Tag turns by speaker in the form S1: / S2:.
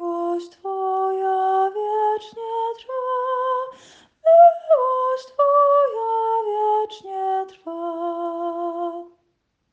S1: washed for.